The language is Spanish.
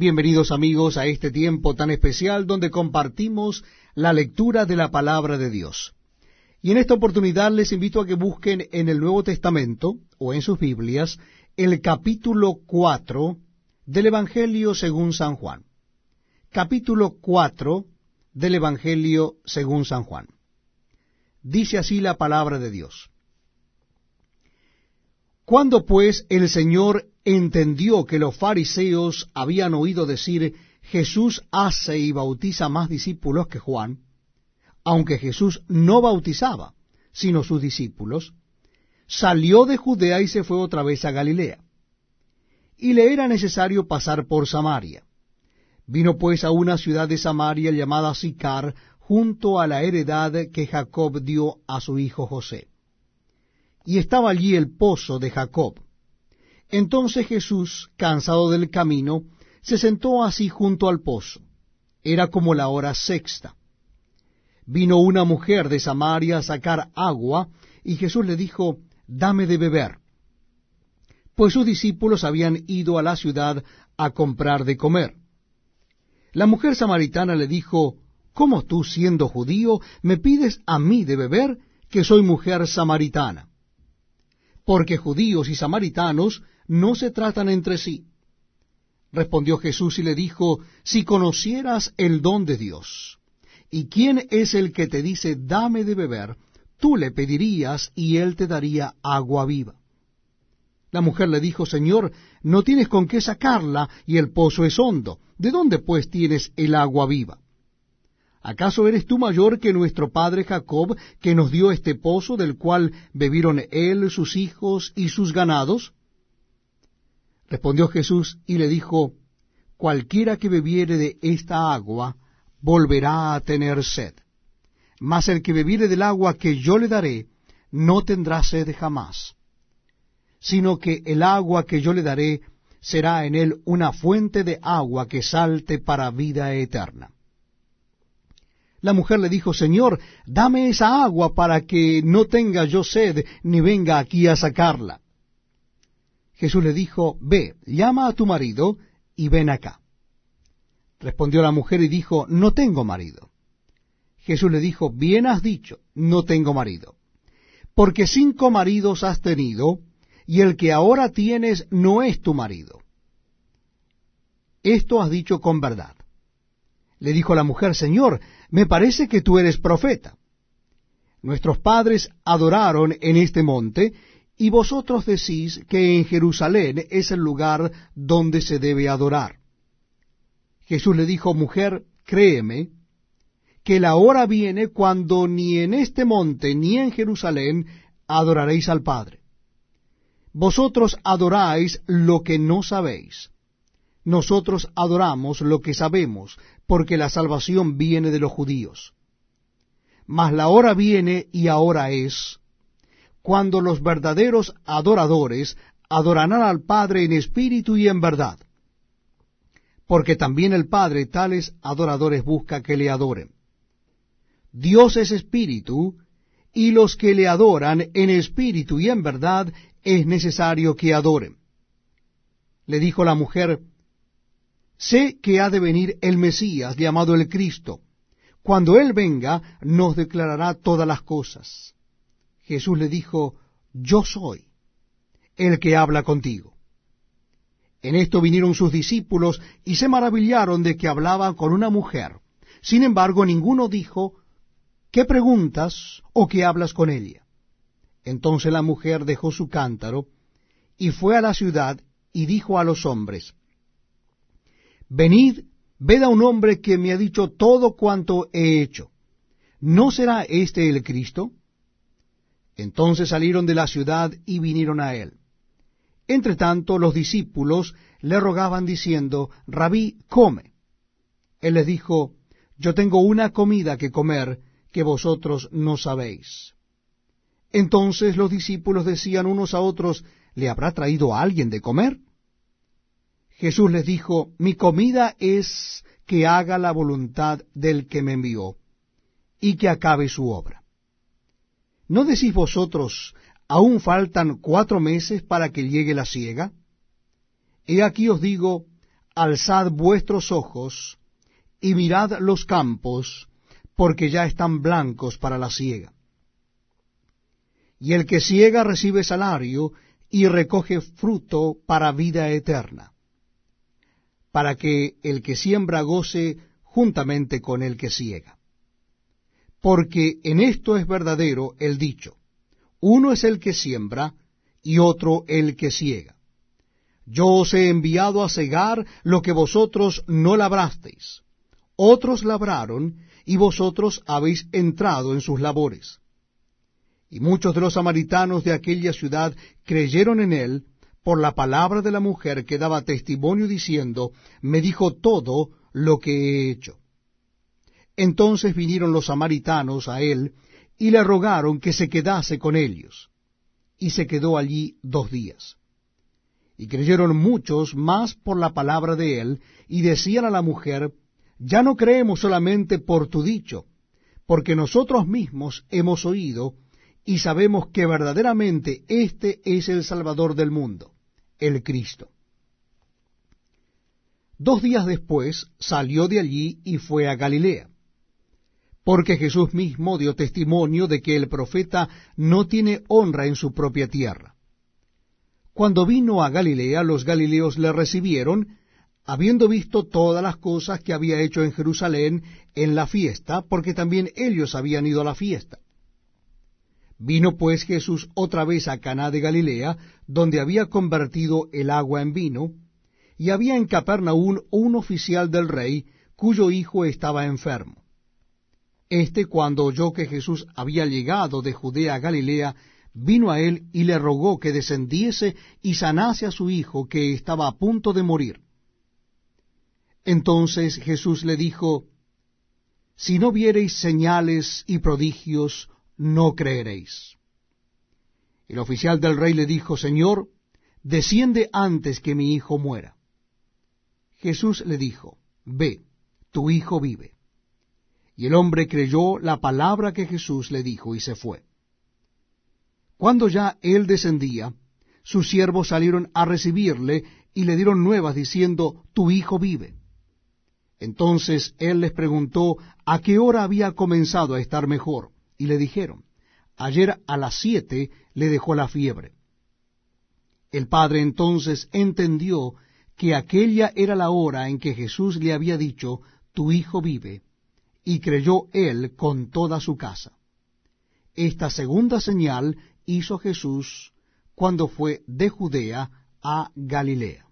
Bienvenidos amigos a este tiempo tan especial donde compartimos la lectura de la palabra de Dios. Y en esta oportunidad les invito a que busquen en el Nuevo Testamento o en sus Biblias el capítulo 4 del Evangelio según San Juan. Capítulo 4 del Evangelio según San Juan. Dice así la palabra de Dios. Cuando pues el Señor entendió que los fariseos habían oído decir, Jesús hace y bautiza más discípulos que Juan, aunque Jesús no bautizaba, sino sus discípulos, salió de Judea y se fue otra vez a Galilea. Y le era necesario pasar por Samaria. Vino pues a una ciudad de Samaria llamada Sicar, junto a la heredad que Jacob dio a su hijo José. Y estaba allí el pozo de Jacob. Entonces Jesús, cansado del camino, se sentó así junto al pozo. Era como la hora sexta. Vino una mujer de Samaria a sacar agua, y Jesús le dijo, Dame de beber. Pues sus discípulos habían ido a la ciudad a comprar de comer. La mujer samaritana le dijo, ¿Cómo tú, siendo judío, me pides a mí de beber, que soy mujer samaritana? Porque judíos y samaritanos no se tratan entre sí. Respondió Jesús y le dijo, si conocieras el don de Dios, y quién es el que te dice, dame de beber, tú le pedirías y él te daría agua viva. La mujer le dijo, Señor, no tienes con qué sacarla y el pozo es hondo. ¿De dónde pues tienes el agua viva? ¿Acaso eres tú mayor que nuestro padre Jacob, que nos dio este pozo del cual bebieron él, sus hijos y sus ganados? Respondió Jesús y le dijo, Cualquiera que bebiere de esta agua volverá a tener sed, mas el que bebiere del agua que yo le daré no tendrá sed jamás, sino que el agua que yo le daré será en él una fuente de agua que salte para vida eterna. La mujer le dijo, Señor, dame esa agua para que no tenga yo sed, ni venga aquí a sacarla. Jesús le dijo, Ve, llama a tu marido y ven acá. Respondió la mujer y dijo, No tengo marido. Jesús le dijo, Bien has dicho, no tengo marido. Porque cinco maridos has tenido, y el que ahora tienes no es tu marido. Esto has dicho con verdad. Le dijo la mujer, Señor, me parece que tú eres profeta. Nuestros padres adoraron en este monte, y vosotros decís que en Jerusalén es el lugar donde se debe adorar. Jesús le dijo, mujer, créeme, que la hora viene cuando ni en este monte ni en Jerusalén adoraréis al Padre. Vosotros adoráis lo que no sabéis. Nosotros adoramos lo que sabemos, porque la salvación viene de los judíos. Mas la hora viene y ahora es, cuando los verdaderos adoradores adorarán al Padre en espíritu y en verdad. Porque también el Padre tales adoradores busca que le adoren. Dios es espíritu, y los que le adoran en espíritu y en verdad es necesario que adoren. Le dijo la mujer, Sé que ha de venir el Mesías llamado el Cristo. Cuando Él venga, nos declarará todas las cosas. Jesús le dijo, Yo soy el que habla contigo. En esto vinieron sus discípulos y se maravillaron de que hablaba con una mujer. Sin embargo, ninguno dijo, ¿qué preguntas o qué hablas con ella? Entonces la mujer dejó su cántaro y fue a la ciudad y dijo a los hombres, Venid, ved a un hombre que me ha dicho todo cuanto he hecho. ¿No será este el Cristo? Entonces salieron de la ciudad y vinieron a él. Entre tanto los discípulos le rogaban diciendo, Rabí, come. Él les dijo, Yo tengo una comida que comer que vosotros no sabéis. Entonces los discípulos decían unos a otros, ¿le habrá traído alguien de comer? Jesús les dijo, Mi comida es que haga la voluntad del que me envió, y que acabe su obra. ¿No decís vosotros, aún faltan cuatro meses para que llegue la siega? He aquí os digo, alzad vuestros ojos y mirad los campos, porque ya están blancos para la siega. Y el que ciega recibe salario y recoge fruto para vida eterna, para que el que siembra goce juntamente con el que ciega. Porque en esto es verdadero el dicho, uno es el que siembra y otro el que ciega. Yo os he enviado a cegar lo que vosotros no labrasteis. Otros labraron, y vosotros habéis entrado en sus labores. Y muchos de los samaritanos de aquella ciudad creyeron en él por la palabra de la mujer que daba testimonio diciendo, me dijo todo lo que he hecho. Entonces vinieron los samaritanos a él y le rogaron que se quedase con ellos. Y se quedó allí dos días. Y creyeron muchos más por la palabra de él, y decían a la mujer, Ya no creemos solamente por tu dicho, porque nosotros mismos hemos oído y sabemos que verdaderamente este es el Salvador del mundo, el Cristo. Dos días después salió de allí y fue a Galilea, porque Jesús mismo dio testimonio de que el profeta no tiene honra en su propia tierra. Cuando vino a Galilea, los galileos le recibieron, habiendo visto todas las cosas que había hecho en Jerusalén en la fiesta, porque también ellos habían ido a la fiesta. Vino pues Jesús otra vez a Caná de Galilea, donde había convertido el agua en vino, y había en Capernaum un oficial del rey, cuyo hijo estaba enfermo. Este, cuando oyó que Jesús había llegado de Judea a Galilea, vino a él y le rogó que descendiese y sanase a su hijo que estaba a punto de morir. Entonces Jesús le dijo, Si no viereis señales y prodigios, no creeréis. El oficial del rey le dijo, Señor, desciende antes que mi hijo muera. Jesús le dijo, Ve, tu hijo vive. Y el hombre creyó la palabra que Jesús le dijo y se fue. Cuando ya él descendía, sus siervos salieron a recibirle y le dieron nuevas diciendo, Tu hijo vive. Entonces él les preguntó a qué hora había comenzado a estar mejor, y le dijeron, Ayer a las siete le dejó la fiebre. El padre entonces entendió que aquella era la hora en que Jesús le había dicho, Tu hijo vive, y creyó él con toda su casa. Esta segunda señal hizo Jesús cuando fue de Judea a Galilea.